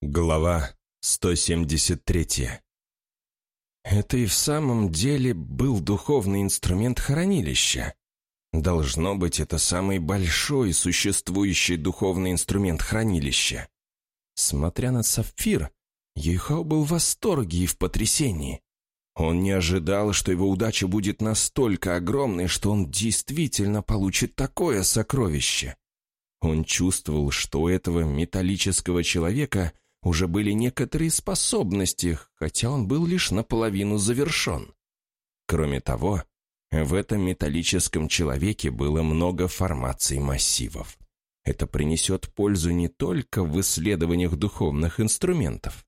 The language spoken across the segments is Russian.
Глава 173 Это и в самом деле был духовный инструмент хранилища. Должно быть, это самый большой существующий духовный инструмент хранилища. Смотря на сапфир, Ейхау был в восторге и в потрясении. Он не ожидал, что его удача будет настолько огромной, что он действительно получит такое сокровище. Он чувствовал, что у этого металлического человека – уже были некоторые способности, хотя он был лишь наполовину завершен. Кроме того, в этом металлическом человеке было много формаций массивов. Это принесет пользу не только в исследованиях духовных инструментов.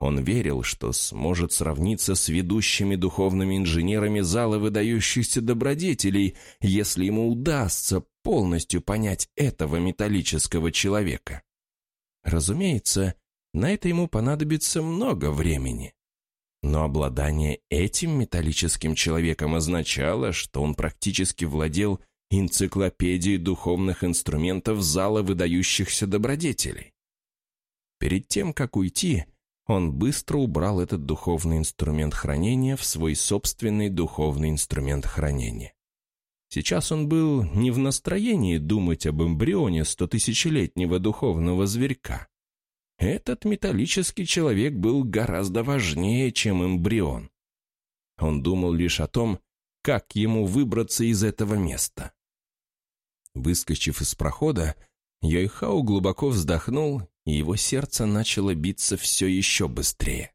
Он верил, что сможет сравниться с ведущими духовными инженерами зала выдающихся добродетелей, если ему удастся полностью понять этого металлического человека. Разумеется, на это ему понадобится много времени. Но обладание этим металлическим человеком означало, что он практически владел энциклопедией духовных инструментов зала выдающихся добродетелей. Перед тем, как уйти, он быстро убрал этот духовный инструмент хранения в свой собственный духовный инструмент хранения. Сейчас он был не в настроении думать об эмбрионе стотысячелетнего духовного зверька. Этот металлический человек был гораздо важнее, чем эмбрион. Он думал лишь о том, как ему выбраться из этого места. Выскочив из прохода, Йойхау глубоко вздохнул, и его сердце начало биться все еще быстрее.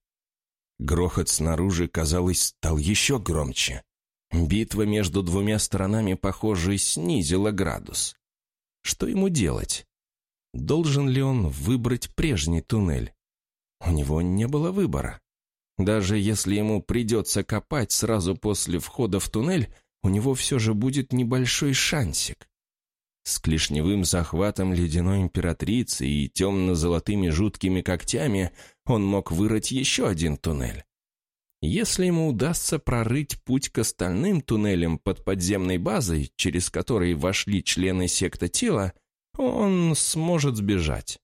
Грохот снаружи, казалось, стал еще громче. Битва между двумя сторонами, похоже, снизила градус. Что ему делать? Должен ли он выбрать прежний туннель? У него не было выбора. Даже если ему придется копать сразу после входа в туннель, у него все же будет небольшой шансик. С клешневым захватом ледяной императрицы и темно-золотыми жуткими когтями он мог вырыть еще один туннель. Если ему удастся прорыть путь к остальным туннелям под подземной базой, через которые вошли члены секты тела, он сможет сбежать.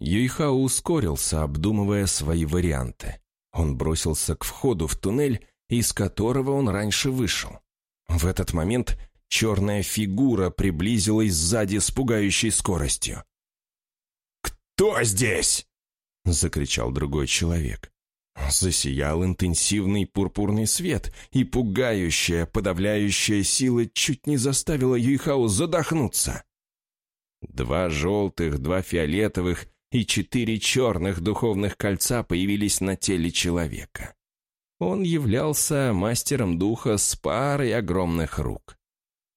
Юйхао ускорился, обдумывая свои варианты. Он бросился к входу в туннель, из которого он раньше вышел. В этот момент черная фигура приблизилась сзади с пугающей скоростью. «Кто здесь?» — закричал другой человек. Засиял интенсивный пурпурный свет, и пугающая, подавляющая сила чуть не заставила Юйхао задохнуться. Два желтых, два фиолетовых и четыре черных духовных кольца появились на теле человека. Он являлся мастером духа с парой огромных рук.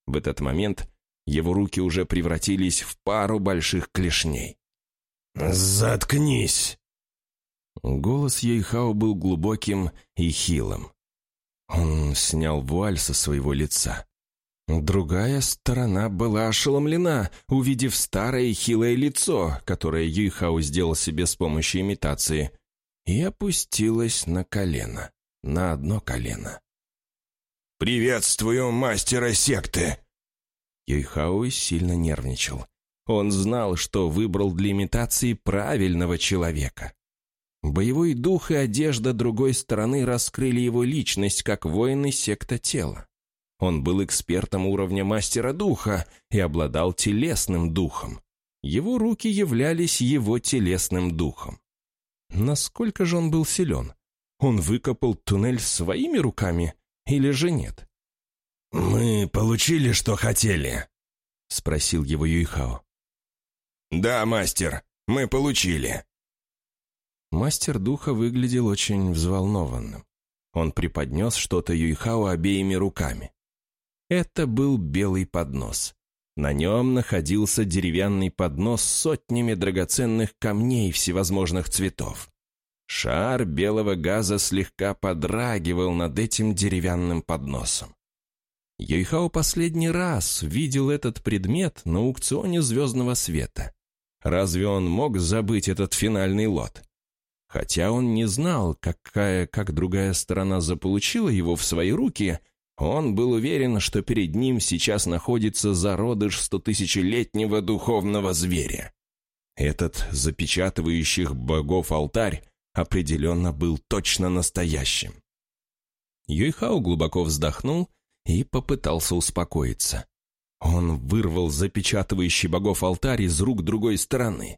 В этот момент его руки уже превратились в пару больших клешней. «Заткнись!» Голос Ейхао был глубоким и хилым. Он снял вуаль со своего лица. Другая сторона была ошеломлена, увидев старое хилое лицо, которое Юйхау сделал себе с помощью имитации, и опустилась на колено, на одно колено. «Приветствую мастера секты!» Юйхау сильно нервничал. Он знал, что выбрал для имитации правильного человека. Боевой дух и одежда другой стороны раскрыли его личность как воины секта тела. Он был экспертом уровня мастера духа и обладал телесным духом. Его руки являлись его телесным духом. Насколько же он был силен? Он выкопал туннель своими руками или же нет? «Мы получили, что хотели?» — спросил его Юйхао. «Да, мастер, мы получили». Мастер духа выглядел очень взволнованным. Он преподнес что-то Юйхао обеими руками. Это был белый поднос. На нем находился деревянный поднос с сотнями драгоценных камней всевозможных цветов. Шар белого газа слегка подрагивал над этим деревянным подносом. Йойхао последний раз видел этот предмет на аукционе звездного света. Разве он мог забыть этот финальный лот? Хотя он не знал, какая, как другая сторона заполучила его в свои руки – он был уверен, что перед ним сейчас находится зародыш стотысячелетнего духовного зверя. Этот запечатывающих богов алтарь определенно был точно настоящим. Юйхао глубоко вздохнул и попытался успокоиться. Он вырвал запечатывающий богов алтарь из рук другой стороны.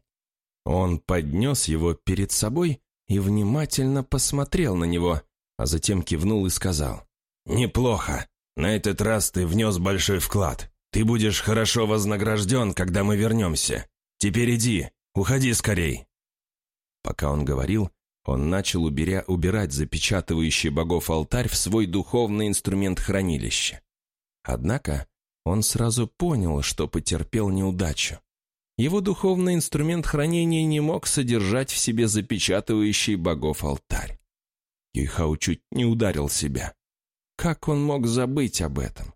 Он поднес его перед собой и внимательно посмотрел на него, а затем кивнул и сказал. «Неплохо. На этот раз ты внес большой вклад. Ты будешь хорошо вознагражден, когда мы вернемся. Теперь иди, уходи скорей». Пока он говорил, он начал уберя, убирать запечатывающий богов алтарь в свой духовный инструмент хранилища. Однако он сразу понял, что потерпел неудачу. Его духовный инструмент хранения не мог содержать в себе запечатывающий богов алтарь. Юйхау чуть не ударил себя. Как он мог забыть об этом?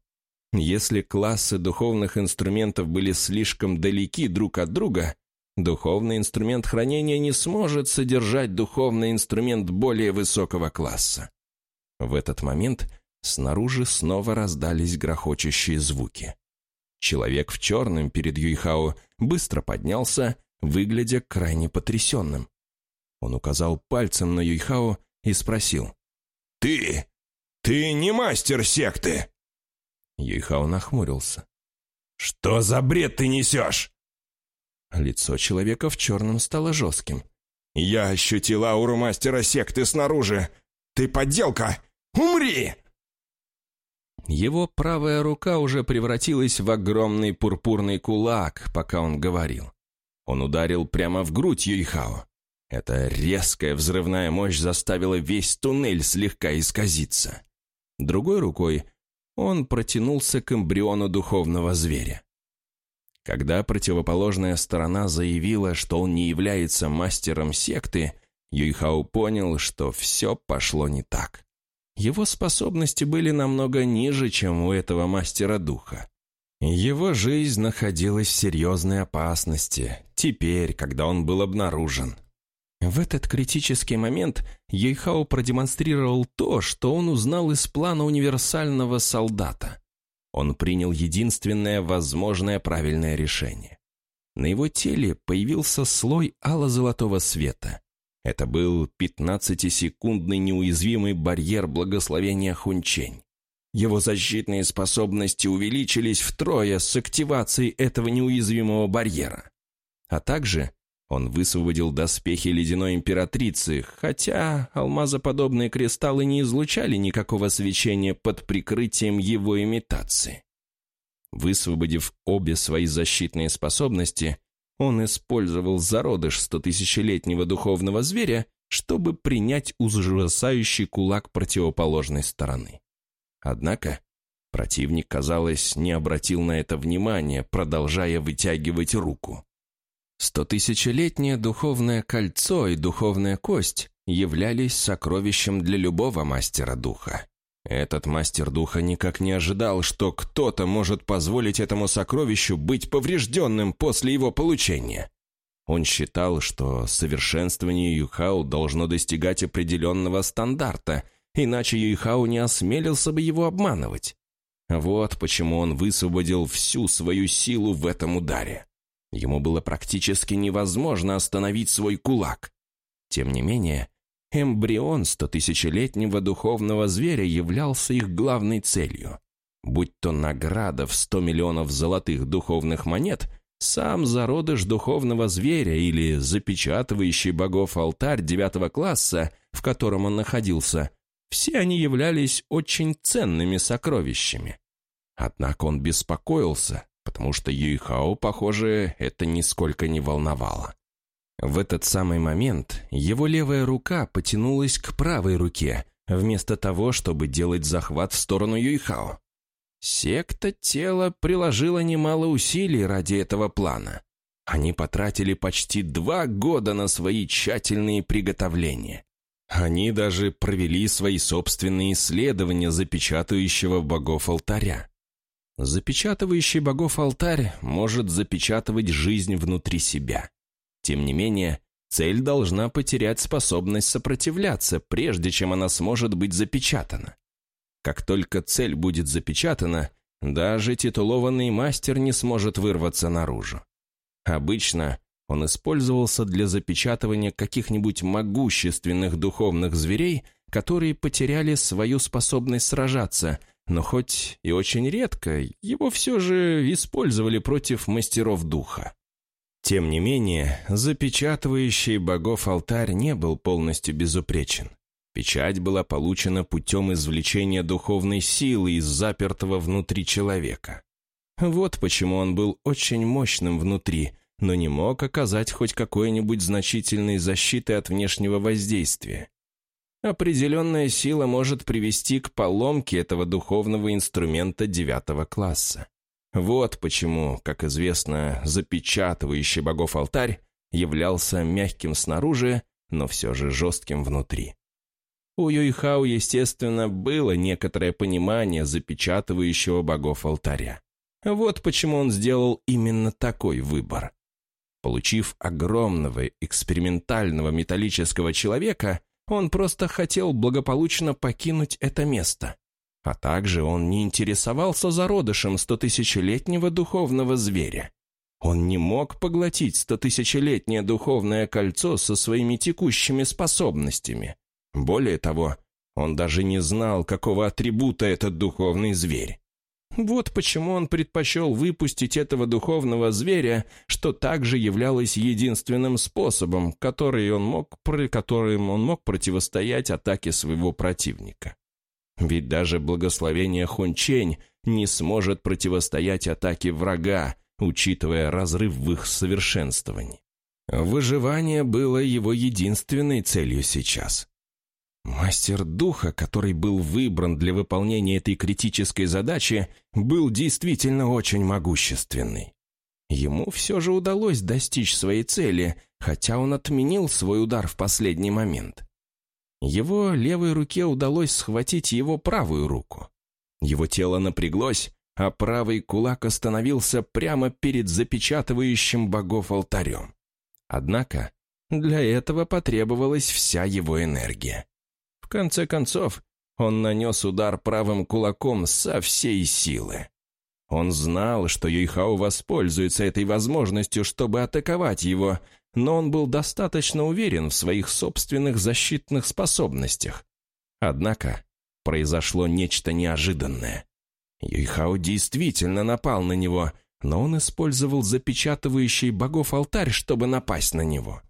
Если классы духовных инструментов были слишком далеки друг от друга, Духовный инструмент хранения не сможет содержать духовный инструмент более высокого класса. В этот момент снаружи снова раздались грохочущие звуки. Человек в черном перед Юйхао быстро поднялся, выглядя крайне потрясенным. Он указал пальцем на Юйхао и спросил. «Ты? Ты не мастер секты?» Юйхао нахмурился. «Что за бред ты несешь? Лицо человека в черном стало жестким. «Я ощутил ауру мастера секты снаружи! Ты подделка! Умри!» Его правая рука уже превратилась в огромный пурпурный кулак, пока он говорил. Он ударил прямо в грудь Юйхао. Эта резкая взрывная мощь заставила весь туннель слегка исказиться. Другой рукой он протянулся к эмбриону духовного зверя. Когда противоположная сторона заявила, что он не является мастером секты, Юйхау понял, что все пошло не так. Его способности были намного ниже, чем у этого мастера духа. Его жизнь находилась в серьезной опасности, теперь, когда он был обнаружен. В этот критический момент Юйхао продемонстрировал то, что он узнал из плана универсального солдата. Он принял единственное возможное правильное решение. На его теле появился слой ало-золотого света. Это был 15-секундный неуязвимый барьер благословения Хунчень. Его защитные способности увеличились втрое с активацией этого неуязвимого барьера. А также он высвободил доспехи ледяной императрицы, хотя алмазоподобные кристаллы не излучали никакого свечения под прикрытием его имитации. Высвободив обе свои защитные способности, он использовал зародыш стотысячелетнего духовного зверя, чтобы принять ужасающий кулак противоположной стороны. Однако противник, казалось, не обратил на это внимания, продолжая вытягивать руку. Стотысячелетнее духовное кольцо и духовная кость являлись сокровищем для любого мастера духа. Этот мастер духа никак не ожидал, что кто-то может позволить этому сокровищу быть поврежденным после его получения. Он считал, что совершенствование Юхау должно достигать определенного стандарта, иначе Юйхау не осмелился бы его обманывать. Вот почему он высвободил всю свою силу в этом ударе. Ему было практически невозможно остановить свой кулак. Тем не менее, эмбрион стотысячелетнего духовного зверя являлся их главной целью. Будь то награда в сто миллионов золотых духовных монет, сам зародыш духовного зверя или запечатывающий богов алтарь девятого класса, в котором он находился, все они являлись очень ценными сокровищами. Однако он беспокоился, потому что Юйхао, похоже, это нисколько не волновало. В этот самый момент его левая рука потянулась к правой руке, вместо того, чтобы делать захват в сторону Юйхао. Секта тела приложила немало усилий ради этого плана. Они потратили почти два года на свои тщательные приготовления. Они даже провели свои собственные исследования запечатывающего богов алтаря. Запечатывающий богов алтарь может запечатывать жизнь внутри себя. Тем не менее, цель должна потерять способность сопротивляться, прежде чем она сможет быть запечатана. Как только цель будет запечатана, даже титулованный мастер не сможет вырваться наружу. Обычно Он использовался для запечатывания каких-нибудь могущественных духовных зверей, которые потеряли свою способность сражаться, но хоть и очень редко, его все же использовали против мастеров духа. Тем не менее, запечатывающий богов алтарь не был полностью безупречен. Печать была получена путем извлечения духовной силы из запертого внутри человека. Вот почему он был очень мощным внутри, но не мог оказать хоть какой-нибудь значительной защиты от внешнего воздействия. Определенная сила может привести к поломке этого духовного инструмента девятого класса. Вот почему, как известно, запечатывающий богов алтарь являлся мягким снаружи, но все же жестким внутри. У Юйхау, естественно, было некоторое понимание запечатывающего богов алтаря. Вот почему он сделал именно такой выбор. Получив огромного экспериментального металлического человека, он просто хотел благополучно покинуть это место. А также он не интересовался зародышем стотысячелетнего духовного зверя. Он не мог поглотить стотысячелетнее духовное кольцо со своими текущими способностями. Более того, он даже не знал, какого атрибута этот духовный зверь. Вот почему он предпочел выпустить этого духовного зверя, что также являлось единственным способом, который он мог, которым он мог противостоять атаке своего противника. Ведь даже благословение Хунчень не сможет противостоять атаке врага, учитывая разрыв в их совершенствовании. Выживание было его единственной целью сейчас. Мастер духа, который был выбран для выполнения этой критической задачи, был действительно очень могущественный. Ему все же удалось достичь своей цели, хотя он отменил свой удар в последний момент. Его левой руке удалось схватить его правую руку. Его тело напряглось, а правый кулак остановился прямо перед запечатывающим богов алтарем. Однако для этого потребовалась вся его энергия. Конце концов, он нанес удар правым кулаком со всей силы. Он знал, что Юйхао воспользуется этой возможностью, чтобы атаковать его, но он был достаточно уверен в своих собственных защитных способностях. Однако произошло нечто неожиданное. Юйхао действительно напал на него, но он использовал запечатывающий богов алтарь, чтобы напасть на него.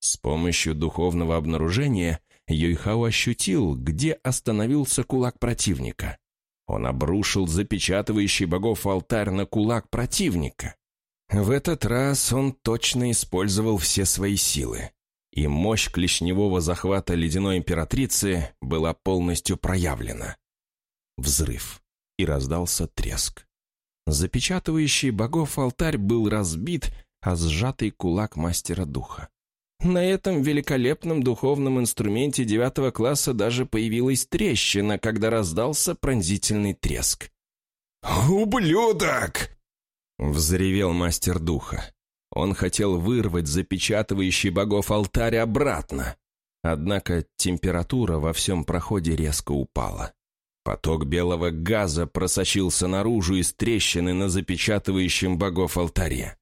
С помощью духовного обнаружения Юйхао ощутил, где остановился кулак противника. Он обрушил запечатывающий богов алтарь на кулак противника. В этот раз он точно использовал все свои силы, и мощь клешневого захвата ледяной императрицы была полностью проявлена. Взрыв, и раздался треск. Запечатывающий богов алтарь был разбит, а сжатый кулак мастера духа. На этом великолепном духовном инструменте девятого класса даже появилась трещина, когда раздался пронзительный треск. «Ублюдок!» — взревел мастер духа. Он хотел вырвать запечатывающий богов алтарь обратно. Однако температура во всем проходе резко упала. Поток белого газа просочился наружу из трещины на запечатывающем богов алтаре.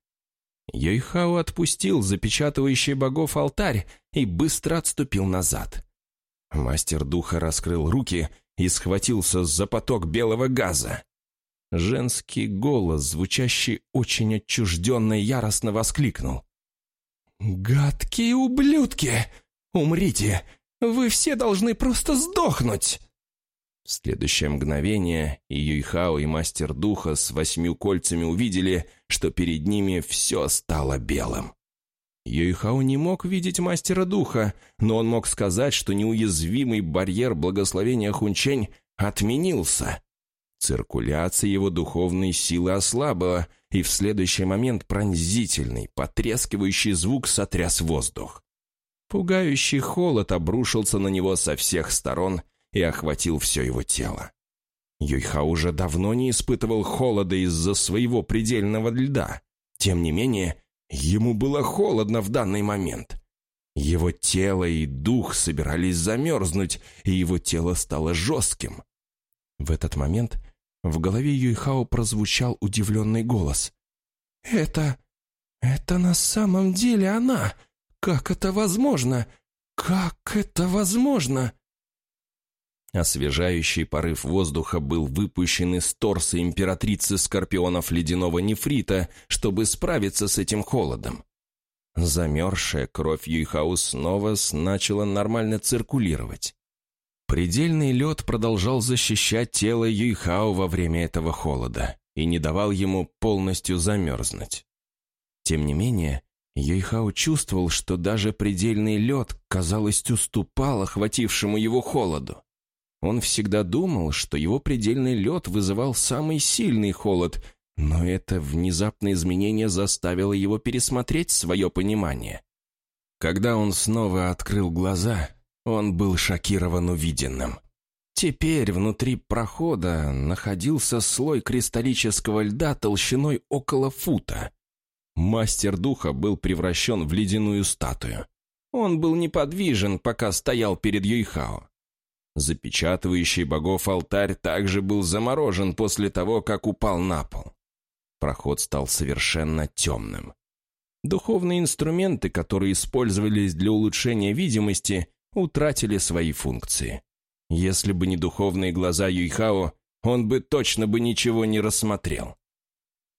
Йойхао отпустил запечатывающий богов алтарь и быстро отступил назад. Мастер духа раскрыл руки и схватился за поток белого газа. Женский голос, звучащий очень отчужденно яростно воскликнул. «Гадкие ублюдки! Умрите! Вы все должны просто сдохнуть!» В следующее мгновение и Юйхао, и Мастер Духа с восьмью кольцами увидели, что перед ними все стало белым. Юйхао не мог видеть Мастера Духа, но он мог сказать, что неуязвимый барьер благословения Хунчень отменился. Циркуляция его духовной силы ослабла, и в следующий момент пронзительный, потрескивающий звук сотряс воздух. Пугающий холод обрушился на него со всех сторон — и охватил все его тело. Юйха уже давно не испытывал холода из-за своего предельного льда. Тем не менее, ему было холодно в данный момент. Его тело и дух собирались замерзнуть, и его тело стало жестким. В этот момент в голове Юйхао прозвучал удивленный голос. «Это... «Это на самом деле она! Как это возможно? Как это возможно?» Освежающий порыв воздуха был выпущен из торса императрицы скорпионов ледяного нефрита, чтобы справиться с этим холодом. Замерзшая кровь Юйхау снова начала нормально циркулировать. Предельный лед продолжал защищать тело Юйхао во время этого холода и не давал ему полностью замерзнуть. Тем не менее, Юйхао чувствовал, что даже предельный лед, казалось, уступал охватившему его холоду. Он всегда думал, что его предельный лед вызывал самый сильный холод, но это внезапное изменение заставило его пересмотреть свое понимание. Когда он снова открыл глаза, он был шокирован увиденным. Теперь внутри прохода находился слой кристаллического льда толщиной около фута. Мастер духа был превращен в ледяную статую. Он был неподвижен, пока стоял перед Юйхао. Запечатывающий богов алтарь также был заморожен после того, как упал на пол. Проход стал совершенно темным. Духовные инструменты, которые использовались для улучшения видимости, утратили свои функции. Если бы не духовные глаза Юйхао, он бы точно бы ничего не рассмотрел.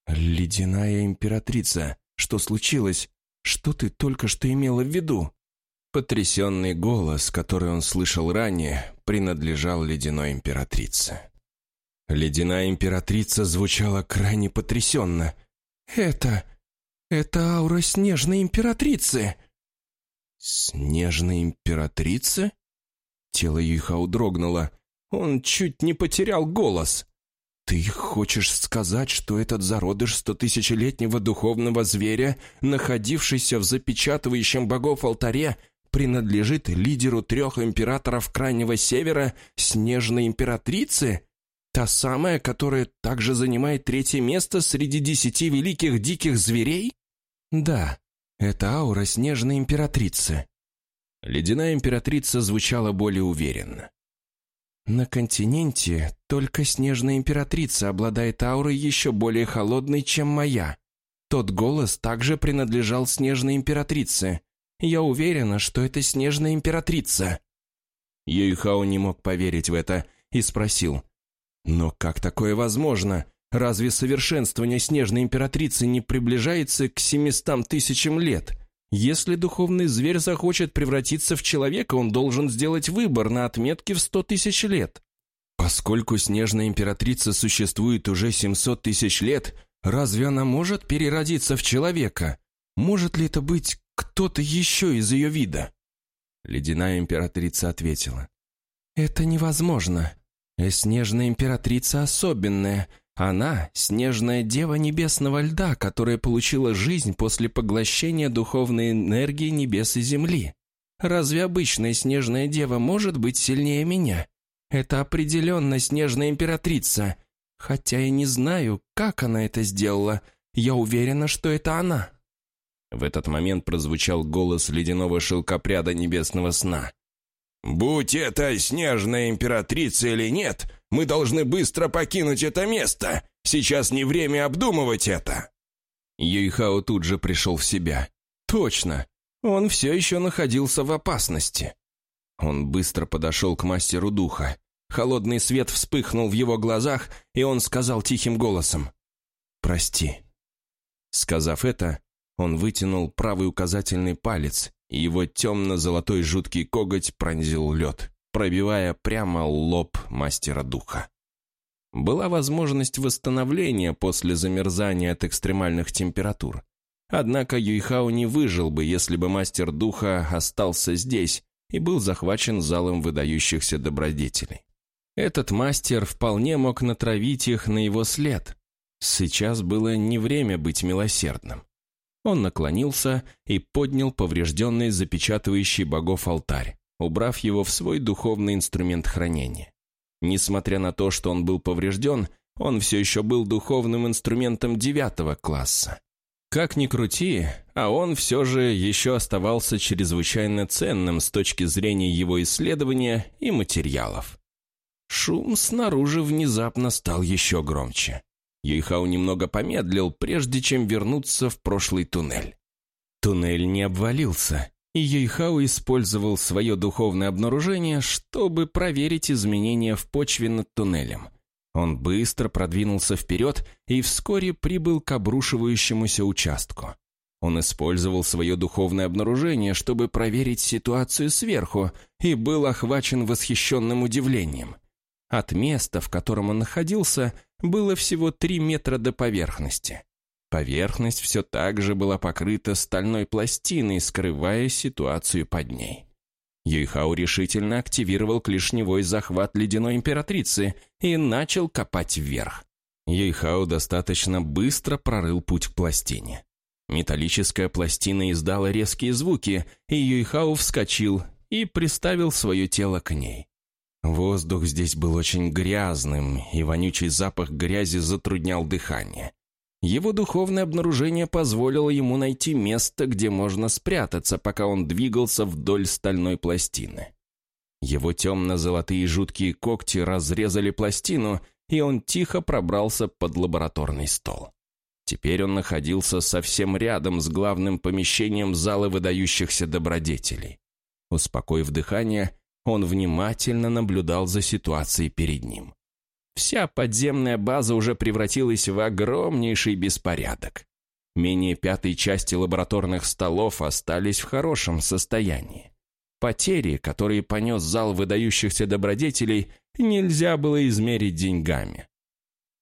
«Ледяная императрица, что случилось? Что ты только что имела в виду?» Потрясенный голос, который он слышал ранее, принадлежал ледяной императрице. Ледяная императрица звучала крайне потрясенно. «Это... это аура снежной императрицы!» «Снежной императрицы?» Тело Юйхау дрогнуло. Он чуть не потерял голос. «Ты хочешь сказать, что этот зародыш стотысячелетнего духовного зверя, находившийся в запечатывающем богов алтаре, принадлежит лидеру трех императоров Крайнего Севера, Снежной Императрице? Та самая, которая также занимает третье место среди десяти великих диких зверей? Да, это аура Снежной Императрицы. Ледяная Императрица звучала более уверенно. На континенте только Снежная Императрица обладает аурой еще более холодной, чем моя. Тот голос также принадлежал Снежной Императрице, я уверена, что это снежная императрица». Юйхао не мог поверить в это и спросил. «Но как такое возможно? Разве совершенствование снежной императрицы не приближается к семистам тысячам лет? Если духовный зверь захочет превратиться в человека, он должен сделать выбор на отметке в сто тысяч лет. Поскольку снежная императрица существует уже 700 тысяч лет, разве она может переродиться в человека? Может ли это быть кто-то еще из ее вида?» Ледяная императрица ответила. «Это невозможно. Снежная императрица особенная. Она — снежная дева небесного льда, которая получила жизнь после поглощения духовной энергии небес и земли. Разве обычная снежная дева может быть сильнее меня? Это определенно снежная императрица. Хотя я не знаю, как она это сделала. Я уверена, что это она». В этот момент прозвучал голос ледяного шелкопряда небесного сна. «Будь это снежная императрица или нет, мы должны быстро покинуть это место. Сейчас не время обдумывать это». Юйхао тут же пришел в себя. «Точно, он все еще находился в опасности». Он быстро подошел к мастеру духа. Холодный свет вспыхнул в его глазах, и он сказал тихим голосом «Прости». Сказав это, он вытянул правый указательный палец, и его темно-золотой жуткий коготь пронзил лед, пробивая прямо лоб мастера духа. Была возможность восстановления после замерзания от экстремальных температур. Однако Юйхао не выжил бы, если бы мастер духа остался здесь и был захвачен залом выдающихся добродетелей. Этот мастер вполне мог натравить их на его след. Сейчас было не время быть милосердным. Он наклонился и поднял поврежденный запечатывающий богов алтарь, убрав его в свой духовный инструмент хранения. Несмотря на то, что он был поврежден, он все еще был духовным инструментом девятого класса. Как ни крути, а он все же еще оставался чрезвычайно ценным с точки зрения его исследования и материалов. Шум снаружи внезапно стал еще громче. Юйхау немного помедлил, прежде чем вернуться в прошлый туннель. Туннель не обвалился, и Юйхау использовал свое духовное обнаружение, чтобы проверить изменения в почве над туннелем. Он быстро продвинулся вперед и вскоре прибыл к обрушивающемуся участку. Он использовал свое духовное обнаружение, чтобы проверить ситуацию сверху, и был охвачен восхищенным удивлением. От места, в котором он находился, было всего три метра до поверхности. Поверхность все так же была покрыта стальной пластиной, скрывая ситуацию под ней. Юйхау решительно активировал клешневой захват ледяной императрицы и начал копать вверх. Юйхау достаточно быстро прорыл путь к пластине. Металлическая пластина издала резкие звуки, и Юйхау вскочил и приставил свое тело к ней. Воздух здесь был очень грязным, и вонючий запах грязи затруднял дыхание. Его духовное обнаружение позволило ему найти место, где можно спрятаться, пока он двигался вдоль стальной пластины. Его темно-золотые жуткие когти разрезали пластину, и он тихо пробрался под лабораторный стол. Теперь он находился совсем рядом с главным помещением зала выдающихся добродетелей. Успокоив дыхание, он внимательно наблюдал за ситуацией перед ним. Вся подземная база уже превратилась в огромнейший беспорядок. Менее пятой части лабораторных столов остались в хорошем состоянии. Потери, которые понес зал выдающихся добродетелей, нельзя было измерить деньгами.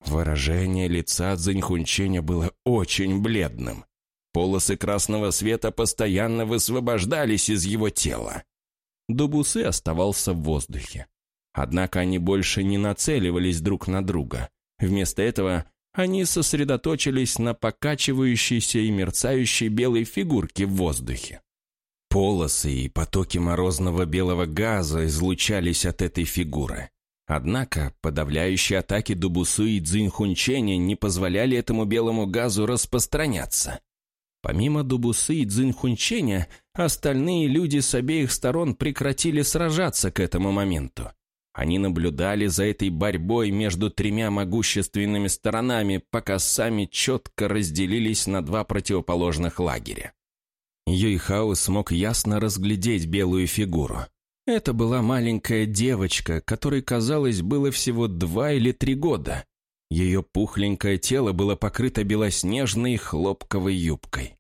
Выражение лица Цзиньхунченя было очень бледным. Полосы красного света постоянно высвобождались из его тела. Дубусы оставался в воздухе. Однако они больше не нацеливались друг на друга. Вместо этого они сосредоточились на покачивающейся и мерцающей белой фигурке в воздухе. Полосы и потоки морозного белого газа излучались от этой фигуры. Однако подавляющие атаки Дубусу и Цзиньхунченя не позволяли этому белому газу распространяться. Помимо Дубусы и Цзиньхунченя, остальные люди с обеих сторон прекратили сражаться к этому моменту. Они наблюдали за этой борьбой между тремя могущественными сторонами, пока сами четко разделились на два противоположных лагеря. Юйхао смог ясно разглядеть белую фигуру. Это была маленькая девочка, которой, казалось, было всего два или три года. Ее пухленькое тело было покрыто белоснежной хлопковой юбкой.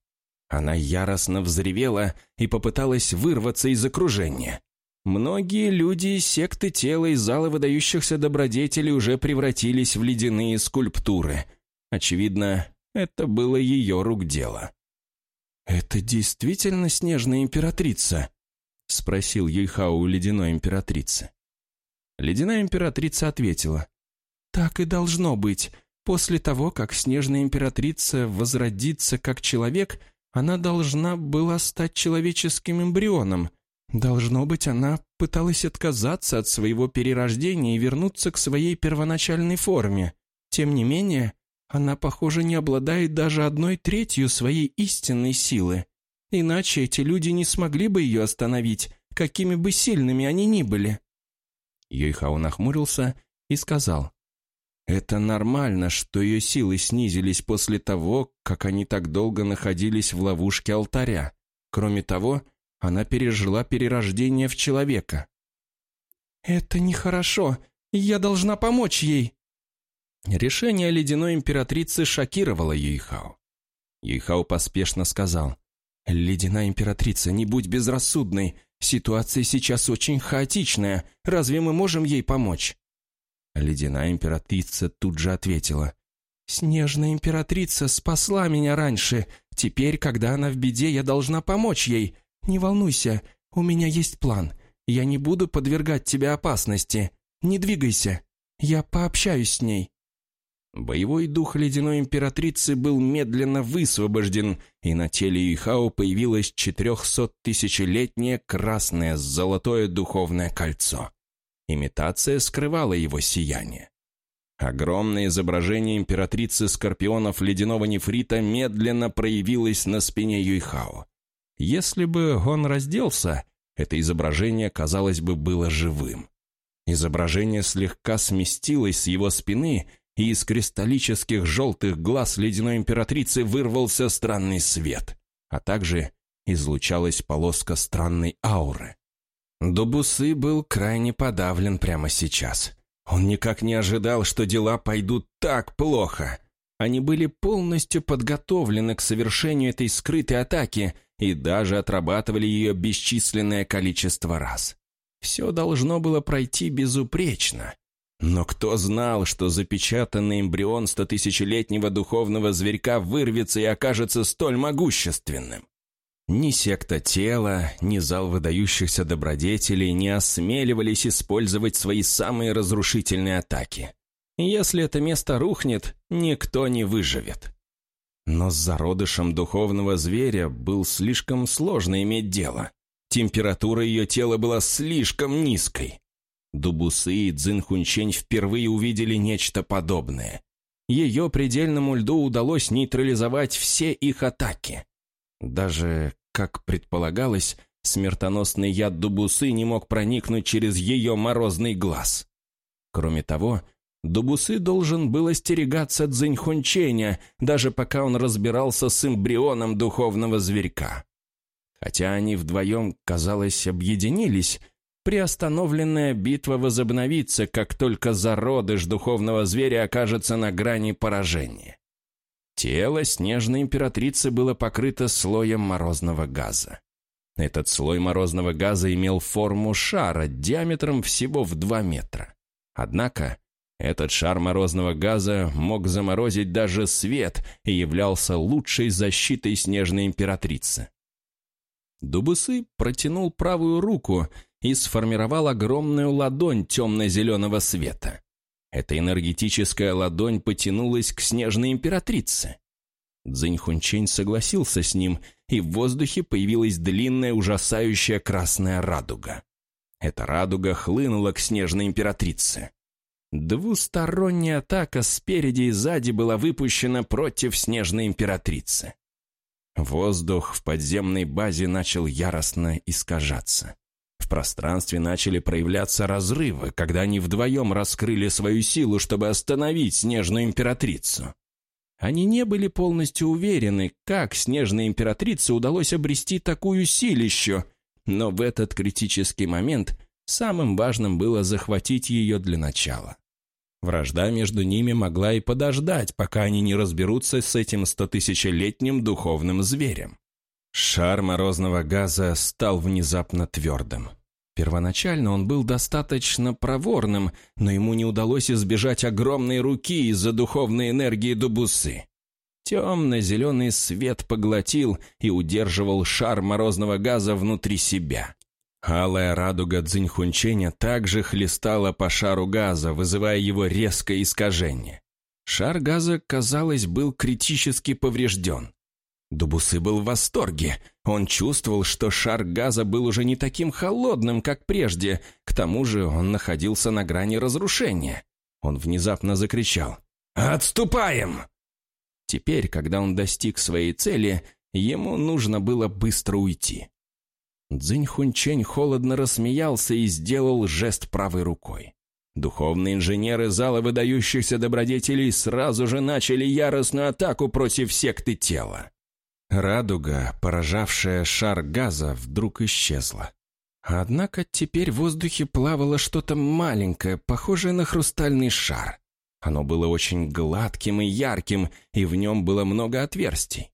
Она яростно взревела и попыталась вырваться из окружения. Многие люди из секты тела и зала выдающихся добродетелей уже превратились в ледяные скульптуры. Очевидно, это было ее рук дело. «Это действительно снежная императрица?» — спросил Юйхао у ледяной императрицы. Ледяная императрица ответила. «Так и должно быть. После того, как снежная императрица возродится как человек, она должна была стать человеческим эмбрионом, Должно быть, она пыталась отказаться от своего перерождения и вернуться к своей первоначальной форме. Тем не менее, она, похоже, не обладает даже одной третью своей истинной силы. Иначе эти люди не смогли бы ее остановить, какими бы сильными они ни были. Юйхао нахмурился и сказал, «Это нормально, что ее силы снизились после того, как они так долго находились в ловушке алтаря. Кроме того, она пережила перерождение в человека. «Это нехорошо. Я должна помочь ей». Решение ледяной императрицы шокировало Юйхао. Юйхао поспешно сказал, «Ледяная императрица, не будь безрассудной. Ситуация сейчас очень хаотичная. Разве мы можем ей помочь?» Ледяная императрица тут же ответила, «Снежная императрица спасла меня раньше. Теперь, когда она в беде, я должна помочь ей. «Не волнуйся, у меня есть план. Я не буду подвергать тебя опасности. Не двигайся. Я пообщаюсь с ней». Боевой дух ледяной императрицы был медленно высвобожден, и на теле Юйхао появилось четырехсоттысячелетнее красное золотое духовное кольцо. Имитация скрывала его сияние. Огромное изображение императрицы скорпионов ледяного нефрита медленно проявилось на спине Юйхао. Если бы он разделся, это изображение, казалось бы, было живым. Изображение слегка сместилось с его спины, и из кристаллических желтых глаз ледяной императрицы вырвался странный свет, а также излучалась полоска странной ауры. Дубусы был крайне подавлен прямо сейчас. Он никак не ожидал, что дела пойдут так плохо. Они были полностью подготовлены к совершению этой скрытой атаки и даже отрабатывали ее бесчисленное количество раз. Все должно было пройти безупречно. Но кто знал, что запечатанный эмбрион стотысячелетнего духовного зверька вырвется и окажется столь могущественным? Ни секта тела, ни зал выдающихся добродетелей не осмеливались использовать свои самые разрушительные атаки. Если это место рухнет, никто не выживет. Но с зародышем духовного зверя был слишком сложно иметь дело. Температура ее тела была слишком низкой. Дубусы и Цзинхунчень впервые увидели нечто подобное. Ее предельному льду удалось нейтрализовать все их атаки. Даже, как предполагалось, смертоносный яд Дубусы не мог проникнуть через ее морозный глаз. Кроме того, Дубусы должен был остерегаться Цзиньхунченя, даже пока он разбирался с эмбрионом духовного зверька. Хотя они вдвоем, казалось, объединились, приостановленная битва возобновится, как только зародыш духовного зверя окажется на грани поражения. Тело снежной императрицы было покрыто слоем морозного газа. Этот слой морозного газа имел форму шара диаметром всего в 2 метра. Однако этот шар морозного газа мог заморозить даже свет и являлся лучшей защитой снежной императрицы. Дубусы протянул правую руку и сформировал огромную ладонь темно-зеленого света. Эта энергетическая ладонь потянулась к снежной императрице. Цзиньхунчень согласился с ним, и в воздухе появилась длинная ужасающая красная радуга. Эта радуга хлынула к снежной императрице. Двусторонняя атака спереди и сзади была выпущена против снежной императрицы. Воздух в подземной базе начал яростно искажаться. В пространстве начали проявляться разрывы, когда они вдвоем раскрыли свою силу, чтобы остановить Снежную Императрицу. Они не были полностью уверены, как Снежной Императрице удалось обрести такую силищу, но в этот критический момент самым важным было захватить ее для начала. Вражда между ними могла и подождать, пока они не разберутся с этим стотысячелетним духовным зверем. Шар морозного газа стал внезапно твердым. Первоначально он был достаточно проворным, но ему не удалось избежать огромной руки из-за духовной энергии Дубусы. Темно-зеленый свет поглотил и удерживал шар морозного газа внутри себя. Алая радуга Цзиньхунченя также хлестала по шару газа, вызывая его резкое искажение. Шар газа, казалось, был критически поврежден. Дубусы был в восторге. Он чувствовал, что шар газа был уже не таким холодным, как прежде. К тому же он находился на грани разрушения. Он внезапно закричал «Отступаем!». Теперь, когда он достиг своей цели, ему нужно было быстро уйти. Цзинь Хунчень холодно рассмеялся и сделал жест правой рукой. Духовные инженеры зала выдающихся добродетелей сразу же начали яростную атаку против секты тела. Радуга, поражавшая шар газа, вдруг исчезла. Однако теперь в воздухе плавало что-то маленькое, похожее на хрустальный шар. Оно было очень гладким и ярким, и в нем было много отверстий.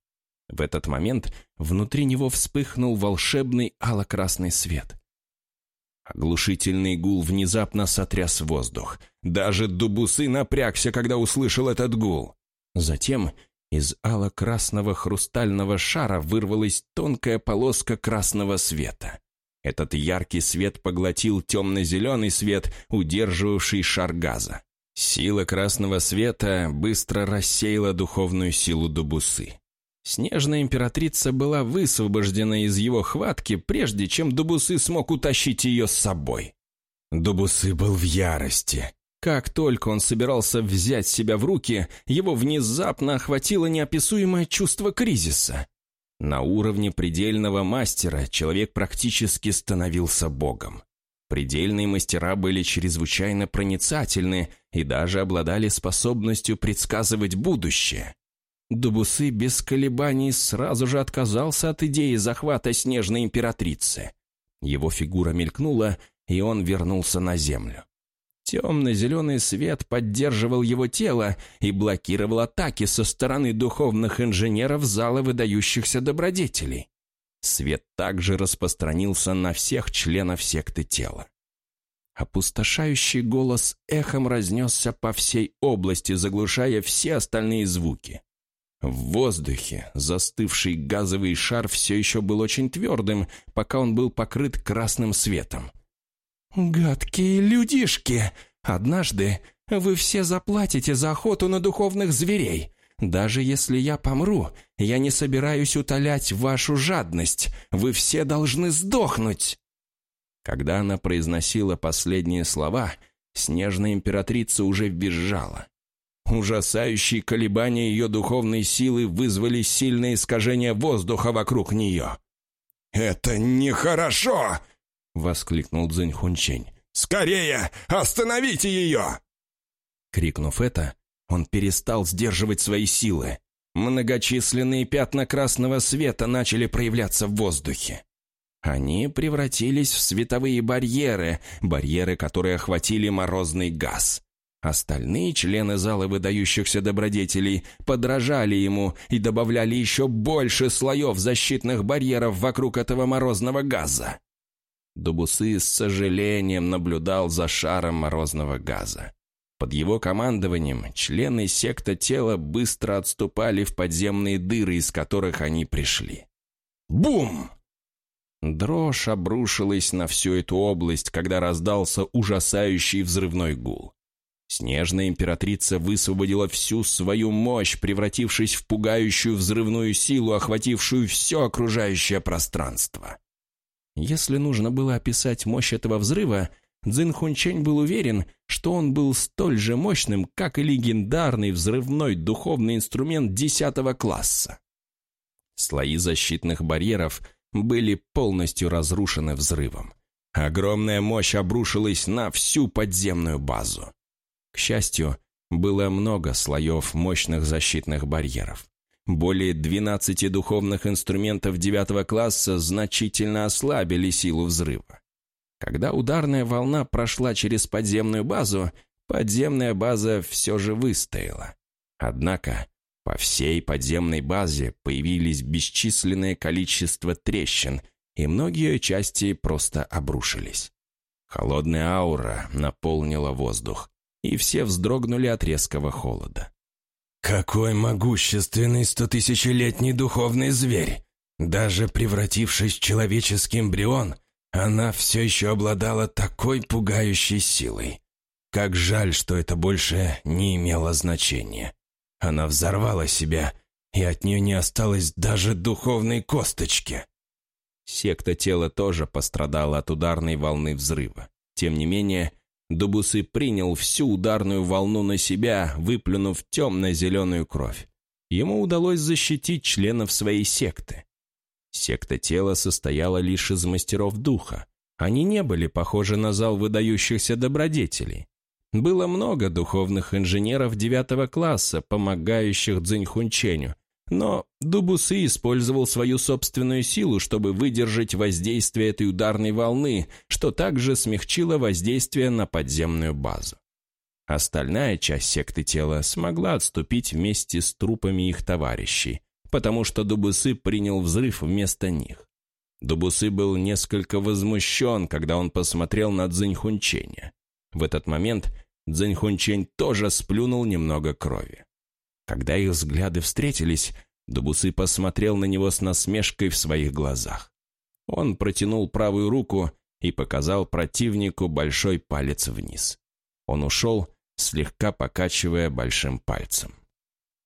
В этот момент внутри него вспыхнул волшебный ало-красный свет. Оглушительный гул внезапно сотряс воздух. Даже Дубусы напрягся, когда услышал этот гул. Затем из ало-красного хрустального шара вырвалась тонкая полоска красного света. Этот яркий свет поглотил темно-зеленый свет, удерживавший шар газа. Сила красного света быстро рассеяла духовную силу Дубусы. Снежная императрица была высвобождена из его хватки, прежде чем Дубусы смог утащить ее с собой. Дубусы был в ярости. Как только он собирался взять себя в руки, его внезапно охватило неописуемое чувство кризиса. На уровне предельного мастера человек практически становился богом. Предельные мастера были чрезвычайно проницательны и даже обладали способностью предсказывать будущее. Дубусы без колебаний сразу же отказался от идеи захвата снежной императрицы. Его фигура мелькнула, и он вернулся на землю. Темно-зеленый свет поддерживал его тело и блокировал атаки со стороны духовных инженеров зала выдающихся добродетелей. Свет также распространился на всех членов секты тела. Опустошающий голос эхом разнесся по всей области, заглушая все остальные звуки. В воздухе застывший газовый шар все еще был очень твердым, пока он был покрыт красным светом. «Гадкие людишки! Однажды вы все заплатите за охоту на духовных зверей. Даже если я помру, я не собираюсь утолять вашу жадность. Вы все должны сдохнуть!» Когда она произносила последние слова, снежная императрица уже визжала. Ужасающие колебания ее духовной силы вызвали сильное искажение воздуха вокруг нее. «Это нехорошо!» — воскликнул Цзинь Хунчень. «Скорее! Остановите ее!» Крикнув это, он перестал сдерживать свои силы. Многочисленные пятна красного света начали проявляться в воздухе. Они превратились в световые барьеры, барьеры, которые охватили морозный газ. Остальные члены зала выдающихся добродетелей подражали ему и добавляли еще больше слоев защитных барьеров вокруг этого морозного газа. Дубусы с сожалением наблюдал за шаром морозного газа. Под его командованием члены секта тела быстро отступали в подземные дыры, из которых они пришли. Бум! Дрожь обрушилась на всю эту область, когда раздался ужасающий взрывной гул. Снежная императрица высвободила всю свою мощь, превратившись в пугающую взрывную силу, охватившую все окружающее пространство. Если нужно было описать мощь этого взрыва, Цзин Хунчень был уверен, что он был столь же мощным, как и легендарный взрывной духовный инструмент десятого класса. Слои защитных барьеров были полностью разрушены взрывом. Огромная мощь обрушилась на всю подземную базу. К счастью, было много слоев мощных защитных барьеров. Более 12 духовных инструментов девятого класса значительно ослабили силу взрыва. Когда ударная волна прошла через подземную базу, подземная база все же выстояла. Однако по всей подземной базе появились бесчисленное количество трещин, и многие части просто обрушились. Холодная аура наполнила воздух, и все вздрогнули от резкого холода. «Какой могущественный стотысячелетний духовный зверь! Даже превратившись в человеческий эмбрион, она все еще обладала такой пугающей силой. Как жаль, что это больше не имело значения. Она взорвала себя, и от нее не осталось даже духовной косточки. Секта тела тоже пострадала от ударной волны взрыва. Тем не менее, Дубусы принял всю ударную волну на себя, выплюнув темно-зеленую кровь. Ему удалось защитить членов своей секты. Секта тела состояла лишь из мастеров духа. Они не были похожи на зал выдающихся добродетелей. Было много духовных инженеров девятого класса, помогающих Цзиньхунченю, но Дубусы использовал свою собственную силу, чтобы выдержать воздействие этой ударной волны, что также смягчило воздействие на подземную базу. Остальная часть секты тела смогла отступить вместе с трупами их товарищей, потому что Дубусы принял взрыв вместо них. Дубусы был несколько возмущен, когда он посмотрел на Цзиньхунченя. В этот момент Цзиньхунчень тоже сплюнул немного крови. Когда их взгляды встретились, Дубусы посмотрел на него с насмешкой в своих глазах. Он протянул правую руку и показал противнику большой палец вниз. Он ушел, слегка покачивая большим пальцем.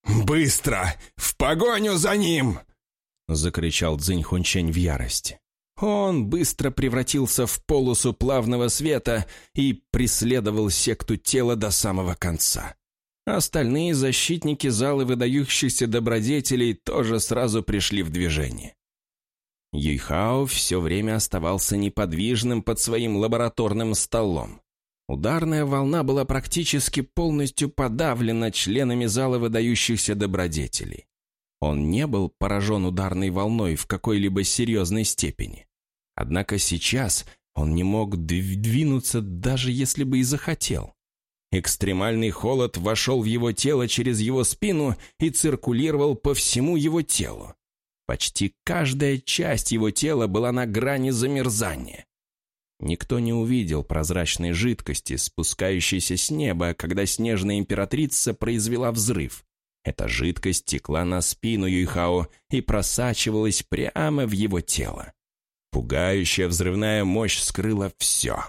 «Быстро! В погоню за ним!» — закричал Цзинь Хунчень в ярости. Он быстро превратился в полосу плавного света и преследовал секту тела до самого конца. Остальные защитники зала выдающихся добродетелей тоже сразу пришли в движение. Юйхао все время оставался неподвижным под своим лабораторным столом. Ударная волна была практически полностью подавлена членами зала выдающихся добродетелей. Он не был поражен ударной волной в какой-либо серьезной степени. Однако сейчас он не мог двинуться, даже если бы и захотел. Экстремальный холод вошел в его тело через его спину и циркулировал по всему его телу. Почти каждая часть его тела была на грани замерзания. Никто не увидел прозрачной жидкости, спускающейся с неба, когда снежная императрица произвела взрыв. Эта жидкость текла на спину Юйхао и просачивалась прямо в его тело. Пугающая взрывная мощь скрыла все.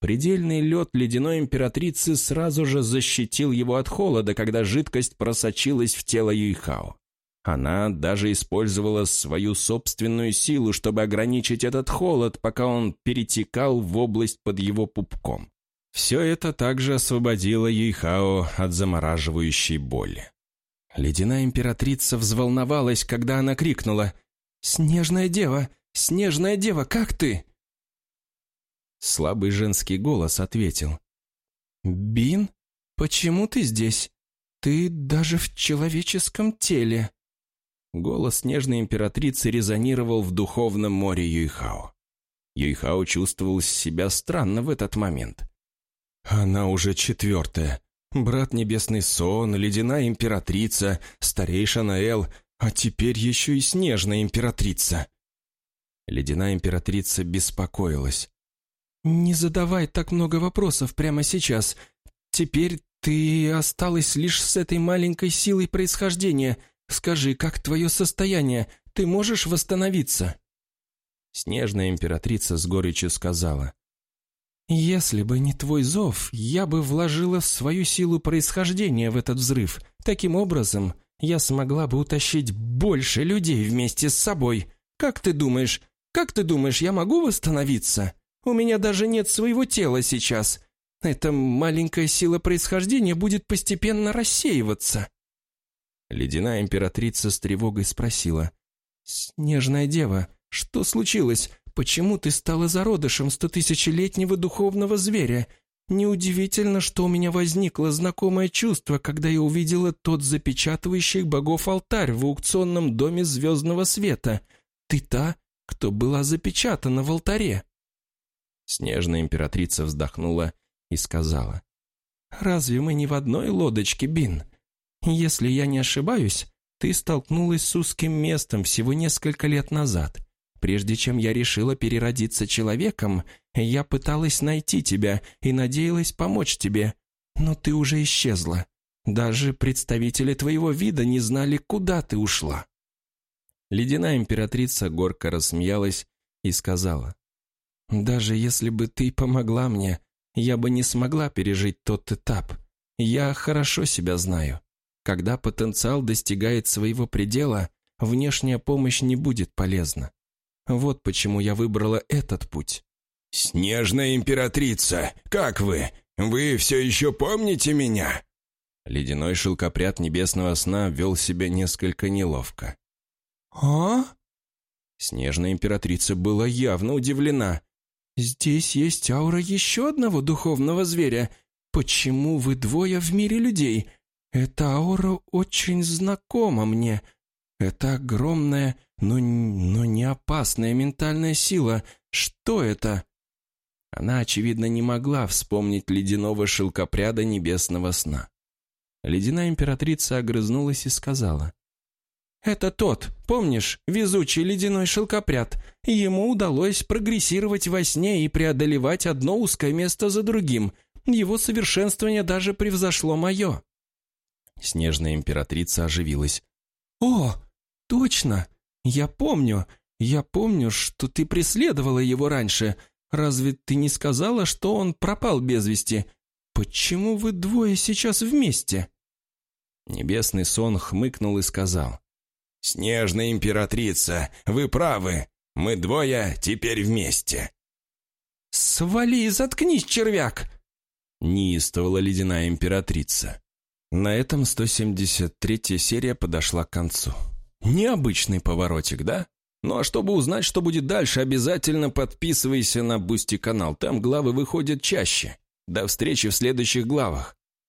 Предельный лед ледяной императрицы сразу же защитил его от холода, когда жидкость просочилась в тело Юйхао. Она даже использовала свою собственную силу, чтобы ограничить этот холод, пока он перетекал в область под его пупком. Все это также освободило Юйхао от замораживающей боли. Ледяная императрица взволновалась, когда она крикнула «Снежная дева! Снежная дева, как ты?» Слабый женский голос ответил «Бин, почему ты здесь? Ты даже в человеческом теле». Голос снежной императрицы резонировал в духовном море Юйхао. Юйхао чувствовал себя странно в этот момент. «Она уже четвертая. Брат Небесный Сон, Ледяная Императрица, Старейшина Эл, а теперь еще и Снежная Императрица». Ледяная Императрица беспокоилась. «Не задавай так много вопросов прямо сейчас. Теперь ты осталась лишь с этой маленькой силой происхождения. Скажи, как твое состояние? Ты можешь восстановиться?» Снежная императрица с горечью сказала. «Если бы не твой зов, я бы вложила свою силу происхождения в этот взрыв. Таким образом, я смогла бы утащить больше людей вместе с собой. Как ты думаешь, как ты думаешь, я могу восстановиться? У меня даже нет своего тела сейчас. Эта маленькая сила происхождения будет постепенно рассеиваться». Ледяная императрица с тревогой спросила. «Снежная дева, что случилось? Почему ты стала зародышем стотысячелетнего духовного зверя? Неудивительно, что у меня возникло знакомое чувство, когда я увидела тот запечатывающий богов алтарь в аукционном доме звездного света. Ты та, кто была запечатана в алтаре». Снежная императрица вздохнула и сказала. «Разве мы не в одной лодочке, Бин? Если я не ошибаюсь, ты столкнулась с узким местом всего несколько лет назад. Прежде чем я решила переродиться человеком, я пыталась найти тебя и надеялась помочь тебе. Но ты уже исчезла. Даже представители твоего вида не знали, куда ты ушла». Ледяная императрица горько рассмеялась и сказала, «Даже если бы ты помогла мне, я бы не смогла пережить тот этап. Я хорошо себя знаю. Когда потенциал достигает своего предела, внешняя помощь не будет полезна. Вот почему я выбрала этот путь. «Снежная императрица, как вы? Вы все еще помните меня?» Ледяной шелкопряд небесного сна вел себя несколько неловко. «А?» Снежная императрица была явно удивлена. «Здесь есть аура еще одного духовного зверя. Почему вы двое в мире людей? Эта аура очень знакома мне. Это огромная, но, но не опасная ментальная сила. Что это? Она, очевидно, не могла вспомнить ледяного шелкопряда небесного сна. Ледяная императрица огрызнулась и сказала. «Это тот, помнишь, везучий ледяной шелкопряд. Ему удалось прогрессировать во сне и преодолевать одно узкое место за другим. Его совершенствование даже превзошло мое». Снежная императрица оживилась. «О, точно! Я помню! Я помню, что ты преследовала его раньше. Разве ты не сказала, что он пропал без вести? Почему вы двое сейчас вместе?» Небесный сон хмыкнул и сказал. «Снежная императрица, вы правы. Мы двое теперь вместе». «Свали и заткнись, червяк!» неистовала ледяная императрица. На этом 173-я серия подошла к концу. Необычный поворотик, да? Ну а чтобы узнать, что будет дальше, обязательно подписывайся на Boosty канал. Там главы выходят чаще. До встречи в следующих главах.